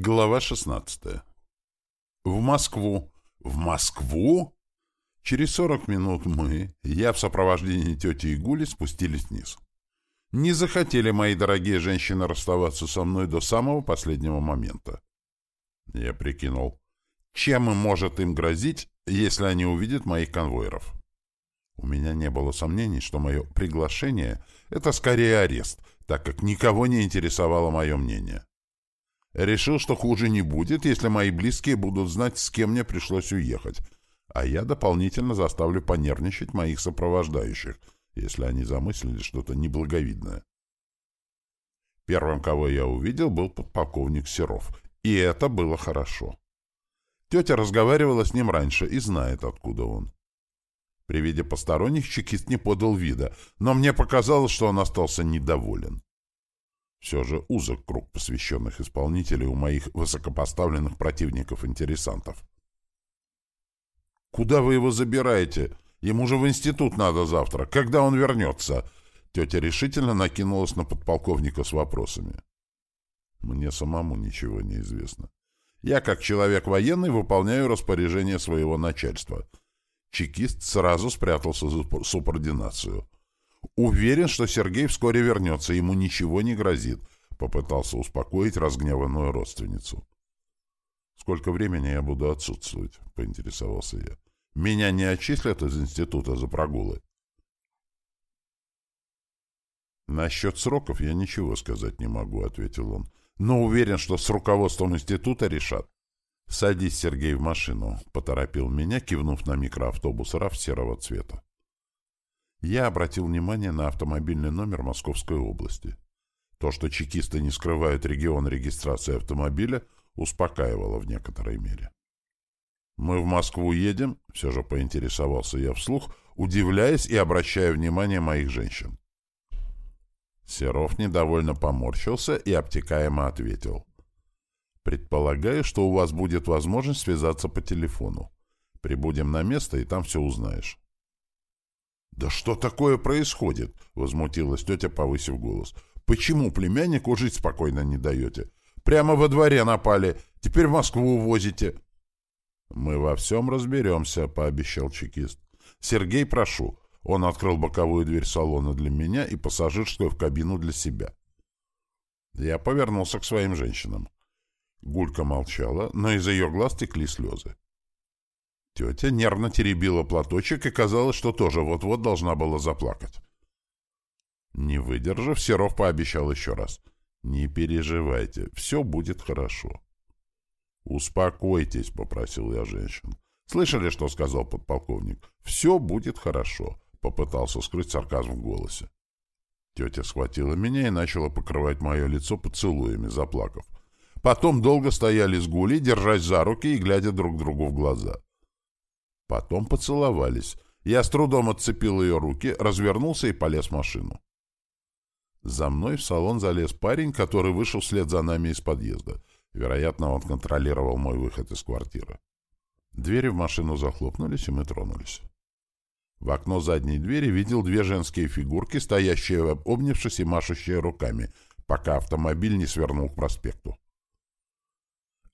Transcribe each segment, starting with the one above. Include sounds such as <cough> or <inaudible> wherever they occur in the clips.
Глава 16. В Москву. В Москву? Через 40 минут мы, я в сопровождении тети Игули, спустились вниз. Не захотели мои дорогие женщины расставаться со мной до самого последнего момента. Я прикинул, чем им может им грозить, если они увидят моих конвоиров? У меня не было сомнений, что мое приглашение — это скорее арест, так как никого не интересовало мое мнение. Решил, что хуже не будет, если мои близкие будут знать, с кем мне пришлось уехать, а я дополнительно заставлю понервничать моих сопровождающих, если они замыслили что-то неблаговидное. Первым, кого я увидел, был подполковник Серов, и это было хорошо. Тетя разговаривала с ним раньше и знает, откуда он. При виде посторонних чекист не подал вида, но мне показалось, что он остался недоволен. Все же узок круг посвященных исполнителей у моих высокопоставленных противников-интересантов. «Куда вы его забираете? Ему же в институт надо завтра. Когда он вернется?» Тетя решительно накинулась на подполковника с вопросами. «Мне самому ничего не известно. Я, как человек военный, выполняю распоряжение своего начальства». Чекист сразу спрятался за субординацию. Уверен, что Сергей вскоре вернется, ему ничего не грозит, попытался успокоить разгневанную родственницу. Сколько времени я буду отсутствовать, поинтересовался я. Меня не отчислят из института за прогулы. Насчет сроков я ничего сказать не могу, ответил он. Но уверен, что с руководством института решат. «Садись, Сергей, в машину», — поторопил меня, кивнув на микроавтобус РАФ серого цвета я обратил внимание на автомобильный номер Московской области. То, что чекисты не скрывают регион регистрации автомобиля, успокаивало в некоторой мере. «Мы в Москву едем?» — все же поинтересовался я вслух, удивляясь и обращая внимание моих женщин. Серов недовольно поморщился и обтекаемо ответил. «Предполагаю, что у вас будет возможность связаться по телефону. Прибудем на место, и там все узнаешь». «Да что такое происходит?» — возмутилась тетя, повысив голос. «Почему племяннику жить спокойно не даете? Прямо во дворе напали, теперь в Москву увозите». «Мы во всем разберемся», — пообещал чекист. «Сергей, прошу». Он открыл боковую дверь салона для меня и пассажирскую в кабину для себя. Я повернулся к своим женщинам. Гулька молчала, но из ее глаз текли слезы. Тетя нервно теребила платочек и казалось, что тоже вот-вот должна была заплакать. Не выдержав, Серов пообещал еще раз. «Не переживайте, все будет хорошо». «Успокойтесь», — попросил я женщин. «Слышали, что сказал подполковник? Все будет хорошо», — попытался скрыть сарказм в голосе. Тетя схватила меня и начала покрывать мое лицо поцелуями, заплакав. Потом долго стояли с Гулей, держась за руки и глядя друг другу в глаза. Потом поцеловались. Я с трудом отцепил ее руки, развернулся и полез в машину. За мной в салон залез парень, который вышел вслед за нами из подъезда. Вероятно, он контролировал мой выход из квартиры. Двери в машину захлопнулись, и мы тронулись. В окно задней двери видел две женские фигурки, стоящие обнявшись и машущие руками, пока автомобиль не свернул к проспекту.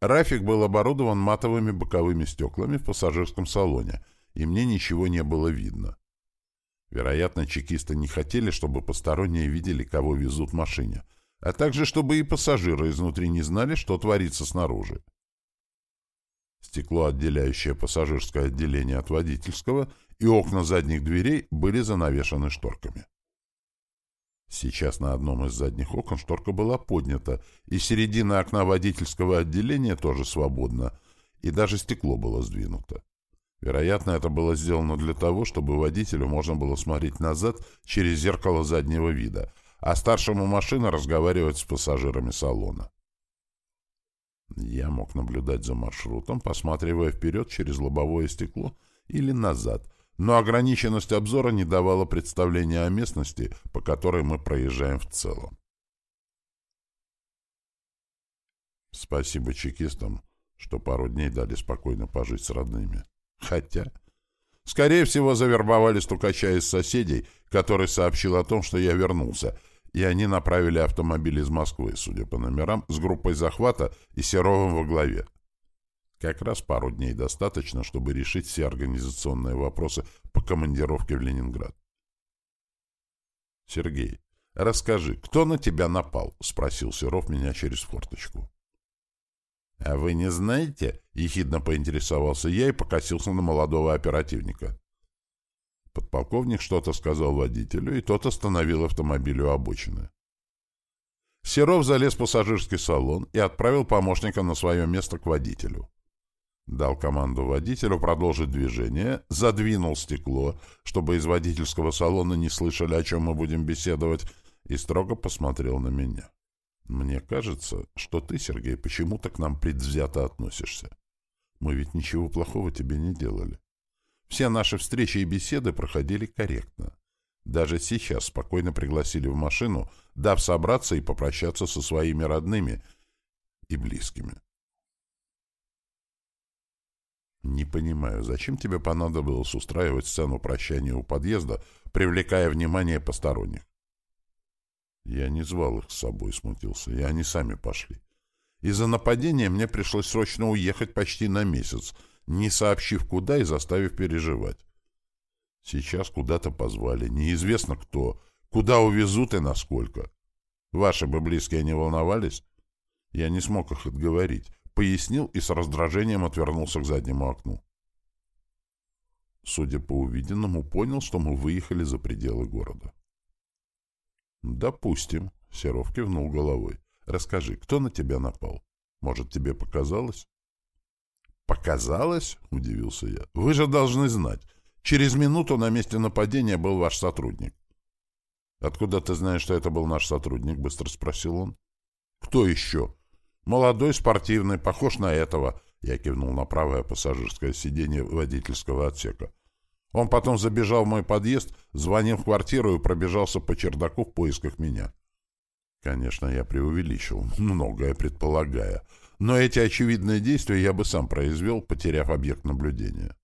Рафик был оборудован матовыми боковыми стеклами в пассажирском салоне, и мне ничего не было видно. Вероятно, чекисты не хотели, чтобы посторонние видели, кого везут в машине, а также чтобы и пассажиры изнутри не знали, что творится снаружи. Стекло, отделяющее пассажирское отделение от водительского, и окна задних дверей были занавешены шторками. Сейчас на одном из задних окон шторка была поднята, и середина окна водительского отделения тоже свободна, и даже стекло было сдвинуто. Вероятно, это было сделано для того, чтобы водителю можно было смотреть назад через зеркало заднего вида, а старшему машины разговаривать с пассажирами салона. Я мог наблюдать за маршрутом, посматривая вперед через лобовое стекло или назад — но ограниченность обзора не давала представления о местности, по которой мы проезжаем в целом. Спасибо чекистам, что пару дней дали спокойно пожить с родными. Хотя, скорее всего, завербовали стукача из соседей, который сообщил о том, что я вернулся, и они направили автомобиль из Москвы, судя по номерам, с группой захвата и Серовым во главе. Как раз пару дней достаточно, чтобы решить все организационные вопросы по командировке в Ленинград. «Сергей, расскажи, кто на тебя напал?» — спросил Серов меня через форточку. «А вы не знаете?» — ехидно поинтересовался я и покосился на молодого оперативника. Подполковник что-то сказал водителю, и тот остановил автомобиль у обочины. Серов залез в пассажирский салон и отправил помощника на свое место к водителю. Дал команду водителю продолжить движение, задвинул стекло, чтобы из водительского салона не слышали, о чем мы будем беседовать, и строго посмотрел на меня. Мне кажется, что ты, Сергей, почему-то к нам предвзято относишься. Мы ведь ничего плохого тебе не делали. Все наши встречи и беседы проходили корректно. Даже сейчас спокойно пригласили в машину, дав собраться и попрощаться со своими родными и близкими. Не понимаю, зачем тебе понадобилось устраивать сцену прощания у подъезда, привлекая внимание посторонних? Я не звал их с собой, смутился, и они сами пошли. Из-за нападения мне пришлось срочно уехать почти на месяц, не сообщив куда и заставив переживать. Сейчас куда-то позвали, неизвестно кто, куда увезут и насколько. Ваши бы близкие не волновались? Я не смог их отговорить, пояснил и с раздражением отвернулся к заднему окну. Судя по увиденному, понял, что мы выехали за пределы города. «Допустим», — Серов кивнул головой. «Расскажи, кто на тебя напал? Может, тебе показалось?» «Показалось?» — удивился я. «Вы же должны знать. Через минуту на месте нападения был ваш сотрудник». «Откуда ты знаешь, что это был наш сотрудник?» — быстро спросил он. «Кто еще?» «Молодой, спортивный, похож на этого». Я кивнул на правое пассажирское сиденье водительского отсека. Он потом забежал в мой подъезд, звонил в квартиру и пробежался по чердаку в поисках меня. Конечно, я преувеличил, <laughs> многое предполагая, но эти очевидные действия я бы сам произвел, потеряв объект наблюдения.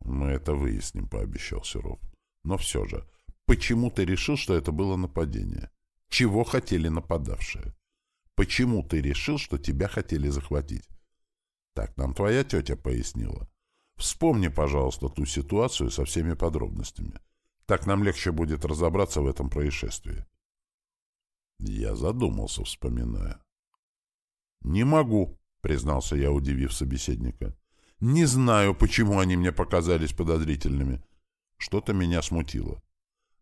«Мы это выясним», — пообещал Серов. «Но все же, почему ты решил, что это было нападение? Чего хотели нападавшие? Почему ты решил, что тебя хотели захватить?» Так нам твоя тетя пояснила. Вспомни, пожалуйста, ту ситуацию со всеми подробностями. Так нам легче будет разобраться в этом происшествии. Я задумался, вспоминая. «Не могу», — признался я, удивив собеседника. «Не знаю, почему они мне показались подозрительными. Что-то меня смутило.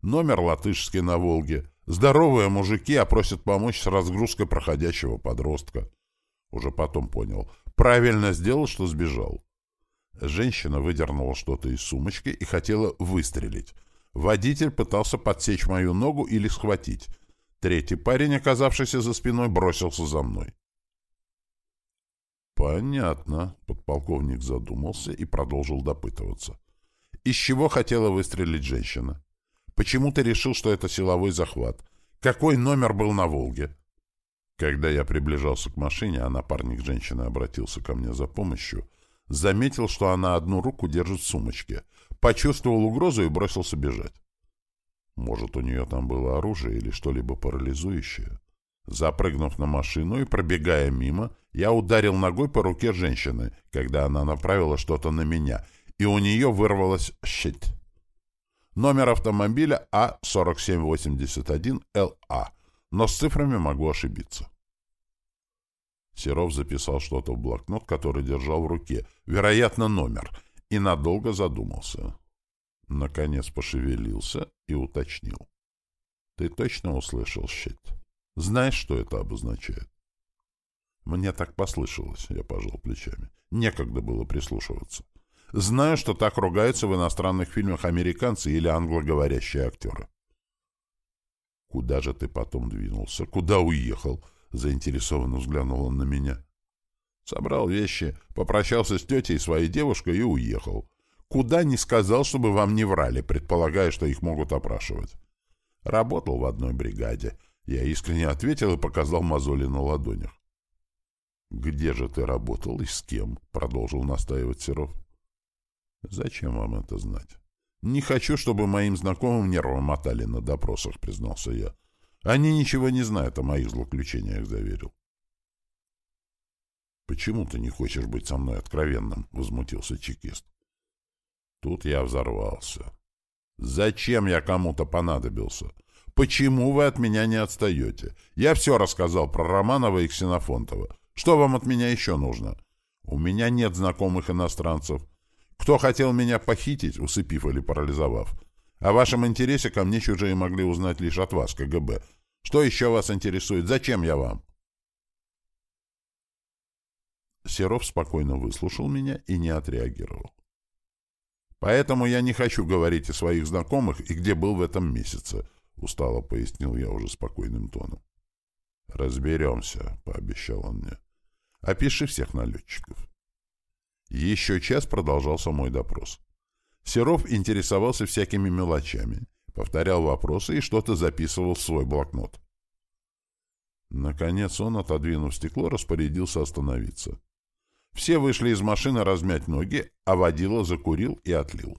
Номер латышский на Волге. Здоровые мужики, а просят помочь с разгрузкой проходящего подростка. Уже потом понял. Правильно сделал, что сбежал. Женщина выдернула что-то из сумочки и хотела выстрелить. Водитель пытался подсечь мою ногу или схватить. Третий парень, оказавшийся за спиной, бросился за мной. «Понятно», — подполковник задумался и продолжил допытываться. «Из чего хотела выстрелить женщина? Почему ты решил, что это силовой захват? Какой номер был на «Волге»?» Когда я приближался к машине, а напарник женщины обратился ко мне за помощью, Заметил, что она одну руку держит в сумочке. Почувствовал угрозу и бросился бежать. Может, у нее там было оружие или что-либо парализующее? Запрыгнув на машину и пробегая мимо, я ударил ногой по руке женщины, когда она направила что-то на меня, и у нее вырвалась щит. Номер автомобиля А4781ЛА, но с цифрами могу ошибиться. Серов записал что-то в блокнот, который держал в руке, вероятно, номер, и надолго задумался. Наконец пошевелился и уточнил. — Ты точно услышал щит? Знаешь, что это обозначает? Мне так послышалось, я пожал плечами. Некогда было прислушиваться. Знаю, что так ругаются в иностранных фильмах американцы или англоговорящие актеры. Куда же ты потом двинулся? Куда уехал? —— заинтересованно взглянул он на меня. Собрал вещи, попрощался с тетей и своей девушкой и уехал. Куда не сказал, чтобы вам не врали, предполагая, что их могут опрашивать. Работал в одной бригаде. Я искренне ответил и показал мозоли на ладонях. «Где же ты работал и с кем?» — продолжил настаивать Серов. «Зачем вам это знать? «Не хочу, чтобы моим знакомым нервы мотали на допросах», — признался я. «Они ничего не знают о моих злоключениях», — заверил. «Почему ты не хочешь быть со мной откровенным?» — возмутился чекист. Тут я взорвался. «Зачем я кому-то понадобился? Почему вы от меня не отстаете? Я все рассказал про Романова и Ксенофонтова. Что вам от меня еще нужно? У меня нет знакомых иностранцев. Кто хотел меня похитить, усыпив или парализовав? О вашем интересе ко мне чужие могли узнать лишь от вас, КГБ. Что еще вас интересует? Зачем я вам?» Серов спокойно выслушал меня и не отреагировал. «Поэтому я не хочу говорить о своих знакомых и где был в этом месяце», — устало пояснил я уже спокойным тоном. «Разберемся», — пообещал он мне. «Опиши всех налетчиков». Еще час продолжался мой допрос. Серов интересовался всякими мелочами, повторял вопросы и что-то записывал в свой блокнот. Наконец он, отодвинув стекло, распорядился остановиться. Все вышли из машины размять ноги, а водила закурил и отлил.